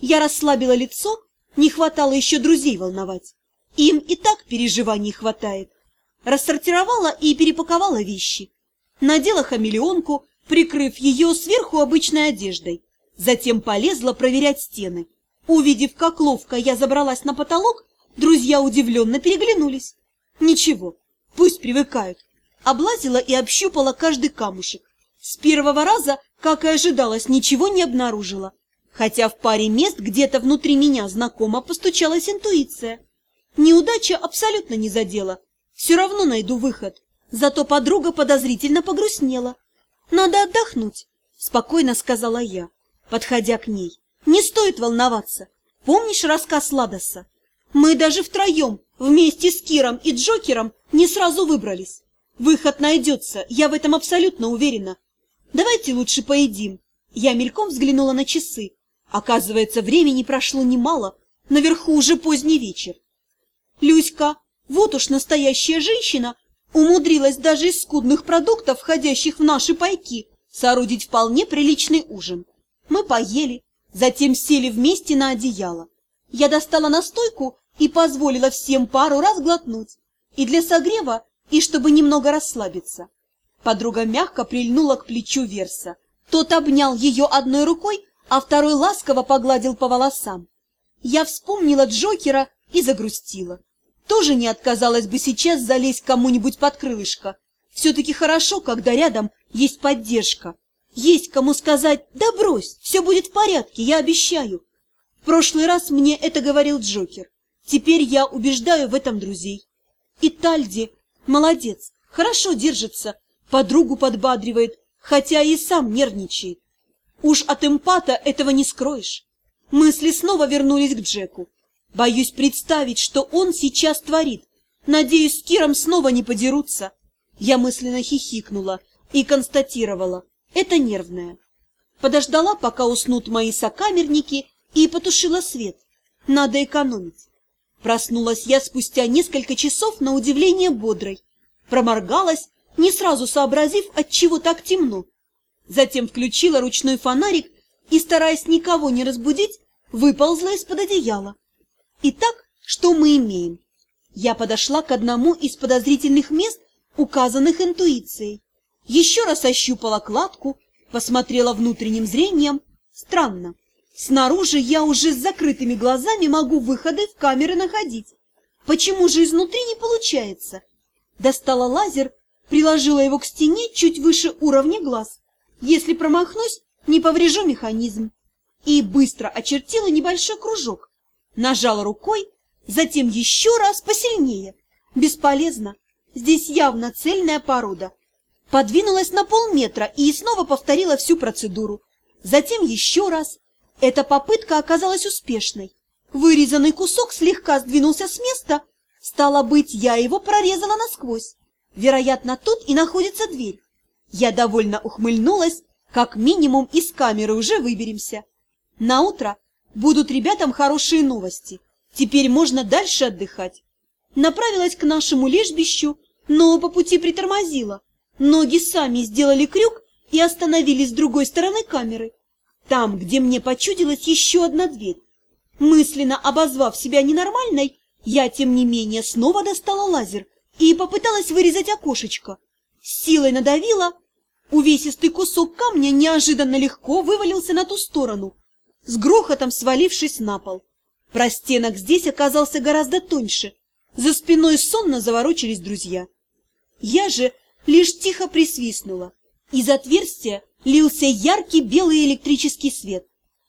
Я расслабила лицо, не хватало еще друзей волновать. Им и так переживаний хватает. Рассортировала и перепаковала вещи. Надела хамелеонку, прикрыв ее сверху обычной одеждой. Затем полезла проверять стены. Увидев, как ловко я забралась на потолок, друзья удивленно переглянулись. Ничего, пусть привыкают. Облазила и общупала каждый камушек. С первого раза, как и ожидалось, ничего не обнаружила. Хотя в паре мест где-то внутри меня знакомо постучалась интуиция. Неудача абсолютно не задела. Все равно найду выход. Зато подруга подозрительно погрустнела. «Надо отдохнуть», — спокойно сказала я, подходя к ней. «Не стоит волноваться. Помнишь рассказ Ладоса? Мы даже втроем, вместе с Киром и Джокером, не сразу выбрались. Выход найдется, я в этом абсолютно уверена. Давайте лучше поедим». Я мельком взглянула на часы. Оказывается, времени прошло немало, наверху уже поздний вечер. Люська, вот уж настоящая женщина, умудрилась даже из скудных продуктов, входящих в наши пайки, соорудить вполне приличный ужин. Мы поели, затем сели вместе на одеяло. Я достала настойку и позволила всем пару раз глотнуть. И для согрева, и чтобы немного расслабиться. Подруга мягко прильнула к плечу Верса. Тот обнял ее одной рукой, а второй ласково погладил по волосам. Я вспомнила Джокера и загрустила. Тоже не отказалась бы сейчас залезть кому-нибудь под крылышко. Все-таки хорошо, когда рядом есть поддержка. Есть кому сказать «Да брось, все будет в порядке, я обещаю». В прошлый раз мне это говорил Джокер. Теперь я убеждаю в этом друзей. И Тальди молодец, хорошо держится, подругу подбадривает, хотя и сам нервничает. Уж от эмпата этого не скроешь. Мысли снова вернулись к Джеку. Боюсь представить, что он сейчас творит. Надеюсь, с Киром снова не подерутся. Я мысленно хихикнула и констатировала. Это нервное. Подождала, пока уснут мои сокамерники, и потушила свет. Надо экономить. Проснулась я спустя несколько часов на удивление бодрой. Проморгалась, не сразу сообразив, от чего так темно. Затем включила ручной фонарик и, стараясь никого не разбудить, выползла из-под одеяла. Итак, что мы имеем? Я подошла к одному из подозрительных мест, указанных интуицией. Еще раз ощупала кладку, посмотрела внутренним зрением. Странно. Снаружи я уже с закрытыми глазами могу выходы в камеры находить. Почему же изнутри не получается? Достала лазер, приложила его к стене чуть выше уровня глаз. Если промахнусь, не поврежу механизм. И быстро очертила небольшой кружок. Нажала рукой, затем еще раз посильнее. Бесполезно. Здесь явно цельная порода. Подвинулась на полметра и снова повторила всю процедуру. Затем еще раз. Эта попытка оказалась успешной. Вырезанный кусок слегка сдвинулся с места. Стало быть, я его прорезала насквозь. Вероятно, тут и находится дверь. Я довольно ухмыльнулась, как минимум из камеры уже выберемся. На утро будут ребятам хорошие новости. Теперь можно дальше отдыхать. Направилась к нашему лежбищу, но по пути притормозила. Ноги сами сделали крюк и остановились с другой стороны камеры. Там, где мне почудилась еще одна дверь. Мысленно обозвав себя ненормальной, я, тем не менее, снова достала лазер и попыталась вырезать окошечко. Силой надавила, увесистый кусок камня неожиданно легко вывалился на ту сторону, с грохотом свалившись на пол. Простенок здесь оказался гораздо тоньше. За спиной сонно заворочились друзья. Я же лишь тихо присвистнула. Из отверстия лился яркий белый электрический свет.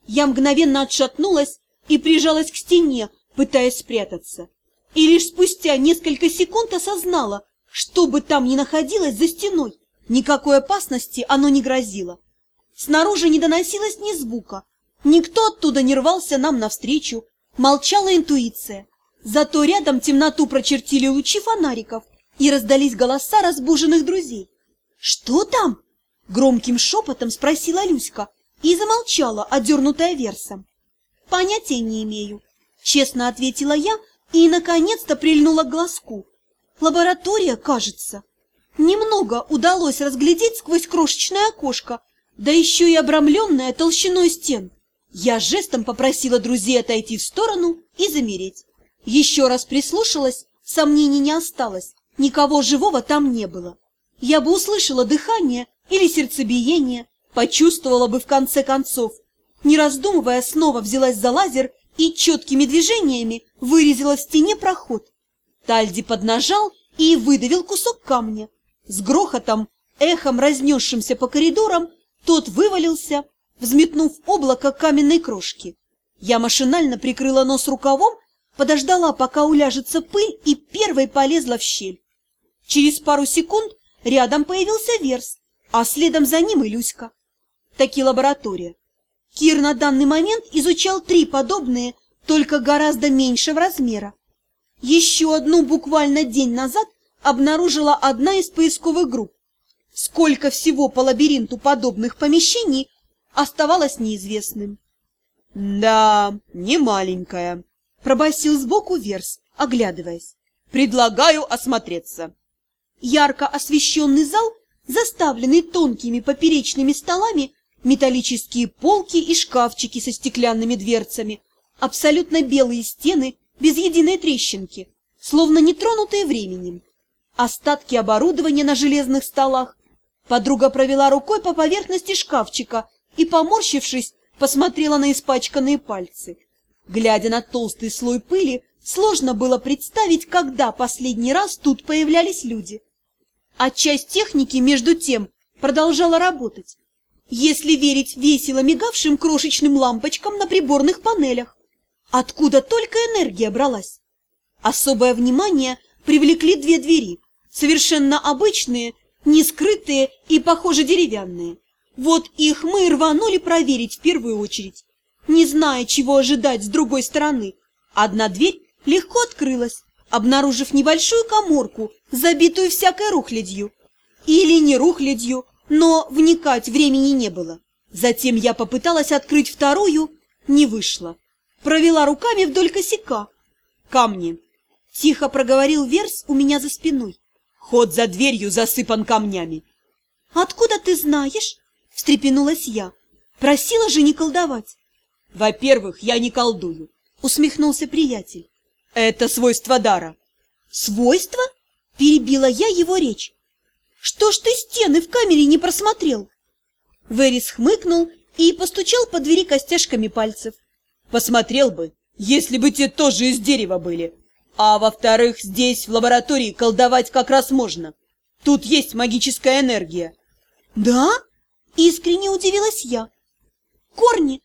Я мгновенно отшатнулась и прижалась к стене, пытаясь спрятаться. И лишь спустя несколько секунд осознала, что бы там ни находилось за стеной, никакой опасности оно не грозило. Снаружи не доносилось ни звука, никто оттуда не рвался нам навстречу, молчала интуиция. Зато рядом темноту прочертили лучи фонариков и раздались голоса разбуженных друзей. «Что там?» — громким шепотом спросила Люська и замолчала, одернутая версом. «Понятия не имею», — честно ответила я и, наконец-то, прильнула к глазку. Лаборатория, кажется. Немного удалось разглядеть сквозь крошечное окошко, да еще и обрамленное толщиной стен. Я жестом попросила друзей отойти в сторону и замереть. Еще раз прислушалась, сомнений не осталось, никого живого там не было. Я бы услышала дыхание или сердцебиение, почувствовала бы в конце концов. Не раздумывая, снова взялась за лазер и четкими движениями вырезала в стене проход. Тальди поднажал и выдавил кусок камня. С грохотом, эхом разнесшимся по коридорам, тот вывалился, взметнув облако каменной крошки. Я машинально прикрыла нос рукавом, подождала, пока уляжется пыль, и первой полезла в щель. Через пару секунд рядом появился Верс, а следом за ним и Люська. Таки лаборатория. Кир на данный момент изучал три подобные, только гораздо меньшего размера. Еще одну буквально день назад обнаружила одна из поисковых групп. Сколько всего по лабиринту подобных помещений оставалось неизвестным. — Да, не маленькая, — пробасил сбоку Верс, оглядываясь. — Предлагаю осмотреться. Ярко освещенный зал, заставленный тонкими поперечными столами, металлические полки и шкафчики со стеклянными дверцами, абсолютно белые стены без единой трещинки, словно не тронутые временем. Остатки оборудования на железных столах. Подруга провела рукой по поверхности шкафчика и, поморщившись, посмотрела на испачканные пальцы. Глядя на толстый слой пыли, сложно было представить, когда последний раз тут появлялись люди. А часть техники, между тем, продолжала работать, если верить весело мигавшим крошечным лампочкам на приборных панелях. Откуда только энергия бралась? Особое внимание привлекли две двери, совершенно обычные, не скрытые и, похоже, деревянные. Вот их мы рванули проверить в первую очередь, не зная, чего ожидать с другой стороны. Одна дверь легко открылась, обнаружив небольшую коморку, забитую всякой рухлядью. Или не рухлядью, но вникать времени не было. Затем я попыталась открыть вторую, не вышло. Провела руками вдоль косяка. Камни. Тихо проговорил Верс у меня за спиной. Ход за дверью засыпан камнями. «Откуда ты знаешь?» – встрепенулась я. «Просила же не колдовать». «Во-первых, я не колдую», – усмехнулся приятель. «Это свойство дара». «Свойство?» – перебила я его речь. «Что ж ты стены в камере не просмотрел?» Верис хмыкнул и постучал по двери костяшками пальцев. «Посмотрел бы, если бы те тоже из дерева были. А во-вторых, здесь, в лаборатории, колдовать как раз можно. Тут есть магическая энергия». «Да?» – искренне удивилась я. «Корни,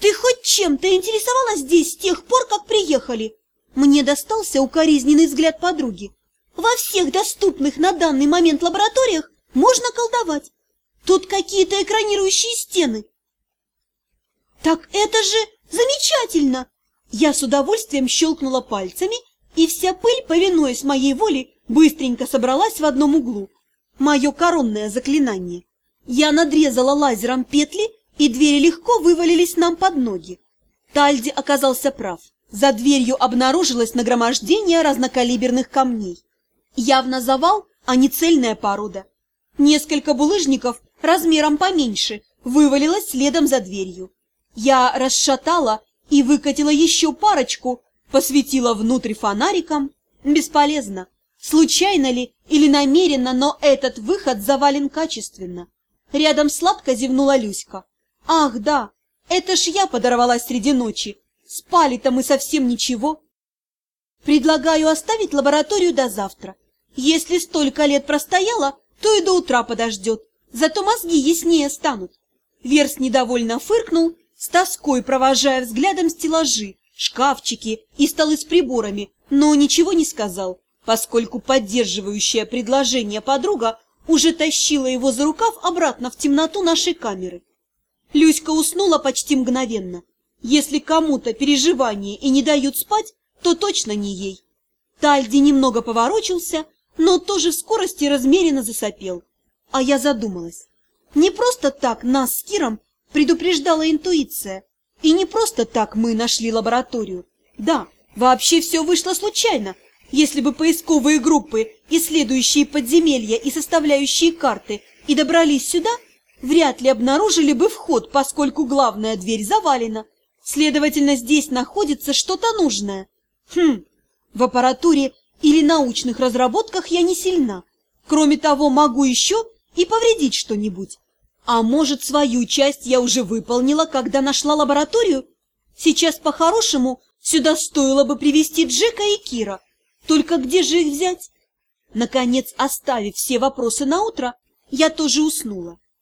ты хоть чем-то интересовалась здесь с тех пор, как приехали?» Мне достался укоризненный взгляд подруги. Во всех доступных на данный момент лабораториях можно колдовать. Тут какие-то экранирующие стены. Так это же замечательно! Я с удовольствием щелкнула пальцами, и вся пыль, повинуясь моей воле, быстренько собралась в одном углу. Мое коронное заклинание. Я надрезала лазером петли, и двери легко вывалились нам под ноги. Тальди оказался прав. За дверью обнаружилось нагромождение разнокалиберных камней. Явно завал, а не цельная порода. Несколько булыжников размером поменьше вывалилось следом за дверью. Я расшатала и выкатила еще парочку, посветила внутрь фонариком. Бесполезно. Случайно ли или намеренно, но этот выход завален качественно. Рядом сладко зевнула Люська. Ах, да, это ж я подорвалась среди ночи. Спали-то мы совсем ничего. Предлагаю оставить лабораторию до завтра. Если столько лет простояла, то и до утра подождет, зато мозги яснее станут. Верс недовольно фыркнул, с тоской провожая взглядом стеллажи, шкафчики и столы с приборами, но ничего не сказал, поскольку поддерживающая предложение подруга уже тащила его за рукав обратно в темноту нашей камеры. Люська уснула почти мгновенно. Если кому-то переживания и не дают спать, то точно не ей. Тальди немного поворочился, но тоже в скорости размеренно засопел. А я задумалась. Не просто так нас с Киром предупреждала интуиция. И не просто так мы нашли лабораторию. Да, вообще все вышло случайно. Если бы поисковые группы, исследующие подземелья и составляющие карты, и добрались сюда, вряд ли обнаружили бы вход, поскольку главная дверь завалена. Следовательно, здесь находится что-то нужное. Хм, в аппаратуре или научных разработках я не сильна. Кроме того, могу еще и повредить что-нибудь. А может, свою часть я уже выполнила, когда нашла лабораторию? Сейчас, по-хорошему, сюда стоило бы привести Джека и Кира. Только где же их взять? Наконец, оставив все вопросы на утро, я тоже уснула.